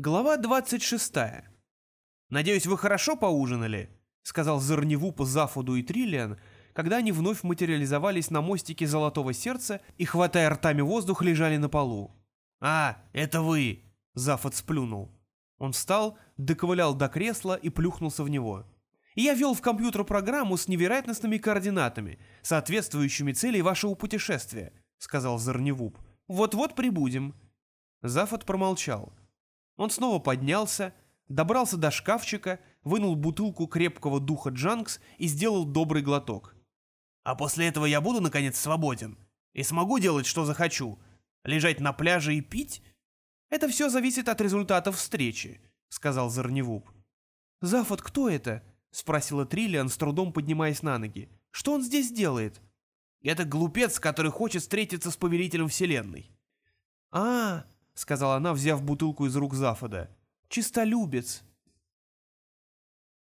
Глава 26. «Надеюсь, вы хорошо поужинали?» — сказал Зорневу по Зафоду и Триллиан, когда они вновь материализовались на мостике Золотого Сердца и, хватая ртами воздух, лежали на полу. «А, это вы!» — Зафод сплюнул. Он встал, доковылял до кресла и плюхнулся в него. «Я вел в компьютер программу с невероятностными координатами, соответствующими цели вашего путешествия», — сказал Зорневуп. «Вот-вот прибудем». Зафот промолчал. Он снова поднялся, добрался до шкафчика, вынул бутылку крепкого духа Джанкс и сделал добрый глоток. «А после этого я буду, наконец, свободен? И смогу делать, что захочу? Лежать на пляже и пить?» «Это все зависит от результатов встречи», — сказал Зарневуп. «Зафот, кто это?» — спросила Триллиан, с трудом поднимаясь на ноги. «Что он здесь делает?» «Это глупец, который хочет встретиться с повелителем вселенной». «А, — сказала она, взяв бутылку из рук Зафода. «Чистолюбец».